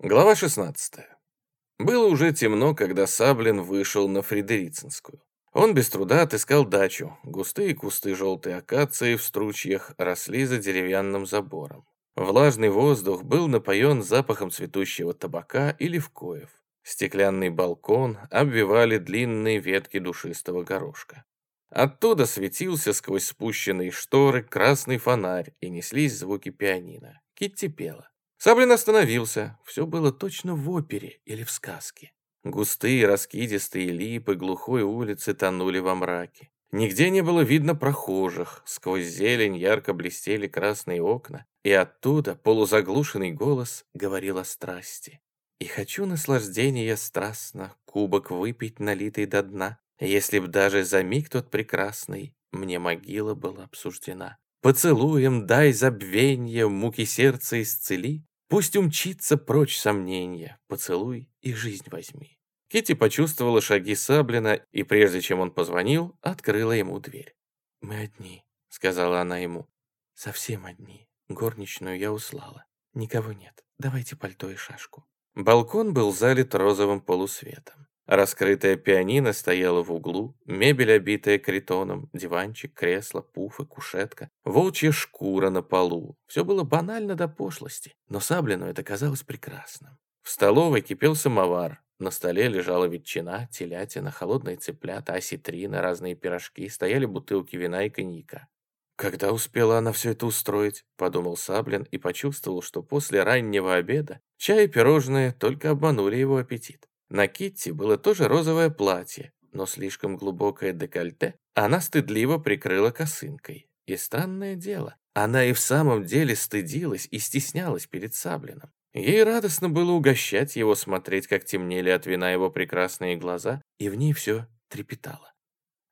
Глава 16. Было уже темно, когда Саблин вышел на Фредерицинскую. Он без труда отыскал дачу. Густые кусты желтой акации в стручьях росли за деревянным забором. Влажный воздух был напоен запахом цветущего табака и левкоев. Стеклянный балкон обвивали длинные ветки душистого горошка. Оттуда светился сквозь спущенные шторы красный фонарь, и неслись звуки пианино. Китти пела. Саблин остановился. Все было точно в опере или в сказке. Густые раскидистые липы глухой улицы тонули во мраке. Нигде не было видно прохожих. Сквозь зелень ярко блестели красные окна, и оттуда полузаглушенный голос говорил о страсти. «И хочу наслаждения страстно, кубок выпить, налитый до дна, если б даже за миг тот прекрасный мне могила была обсуждена. Поцелуем дай забвенье, муки сердца исцели, Пусть умчится прочь сомнения, поцелуй и жизнь возьми. Кити почувствовала шаги Саблина, и прежде чем он позвонил, открыла ему дверь. «Мы одни», — сказала она ему. «Совсем одни. Горничную я услала. Никого нет. Давайте пальто и шашку». Балкон был залит розовым полусветом. Раскрытая пианино стояла в углу, мебель, обитая критоном, диванчик, кресло, пуфы, кушетка, волчья шкура на полу. Все было банально до пошлости, но Саблину это казалось прекрасным. В столовой кипел самовар, на столе лежала ветчина, телятина, холодные цыплята, осетрина, разные пирожки, стояли бутылки вина и коньяка. «Когда успела она все это устроить?» – подумал Саблин и почувствовал, что после раннего обеда чай и пирожные только обманули его аппетит. На Китти было тоже розовое платье, но слишком глубокое декольте она стыдливо прикрыла косынкой. И странное дело, она и в самом деле стыдилась и стеснялась перед Саблиным. Ей радостно было угощать его, смотреть, как темнели от вина его прекрасные глаза, и в ней все трепетало.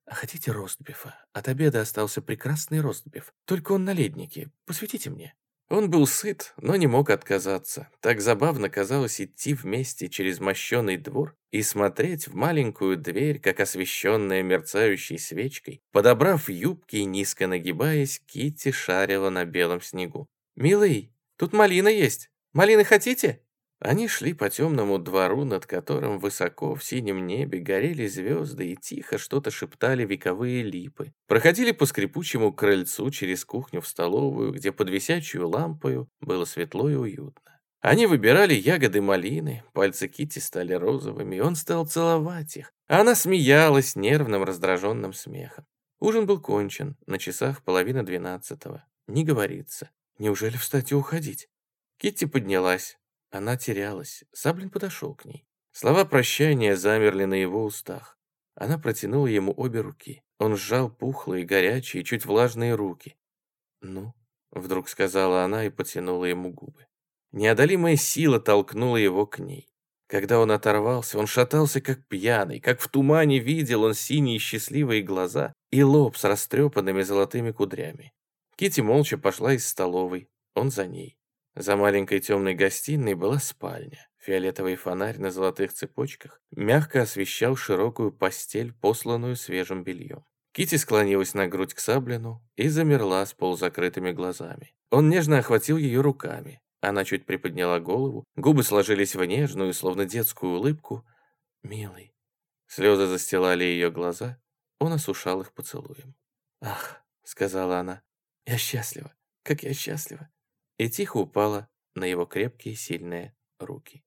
«А хотите ростбифа? От обеда остался прекрасный ростбиф, только он на леднике. Посветите мне». Он был сыт, но не мог отказаться. Так забавно казалось идти вместе через мощеный двор и смотреть в маленькую дверь, как освещенная мерцающей свечкой. Подобрав юбки и низко нагибаясь, Китти шарила на белом снегу. «Милый, тут малина есть. Малины хотите?» Они шли по темному двору, над которым высоко в синем небе горели звезды и тихо что-то шептали вековые липы. Проходили по скрипучему крыльцу через кухню в столовую, где под висячую лампою было светло и уютно. Они выбирали ягоды малины, пальцы Кити стали розовыми, и он стал целовать их. Она смеялась нервным раздраженным смехом. Ужин был кончен, на часах половина двенадцатого. Не говорится. Неужели встать и уходить? Китти поднялась. Она терялась. Саблин подошел к ней. Слова прощания замерли на его устах. Она протянула ему обе руки. Он сжал пухлые, горячие, чуть влажные руки. «Ну?» — вдруг сказала она и потянула ему губы. Неодолимая сила толкнула его к ней. Когда он оторвался, он шатался как пьяный, как в тумане видел он синие счастливые глаза и лоб с растрепанными золотыми кудрями. Кити молча пошла из столовой, он за ней. За маленькой темной гостиной была спальня. Фиолетовый фонарь на золотых цепочках мягко освещал широкую постель, посланную свежим бельем. Кити склонилась на грудь к Саблину и замерла с полузакрытыми глазами. Он нежно охватил ее руками. Она чуть приподняла голову, губы сложились в нежную, словно детскую улыбку. «Милый». Слезы застилали ее глаза, он осушал их поцелуем. «Ах», — сказала она, — «я счастлива, как я счастлива и тихо упала на его крепкие сильные руки.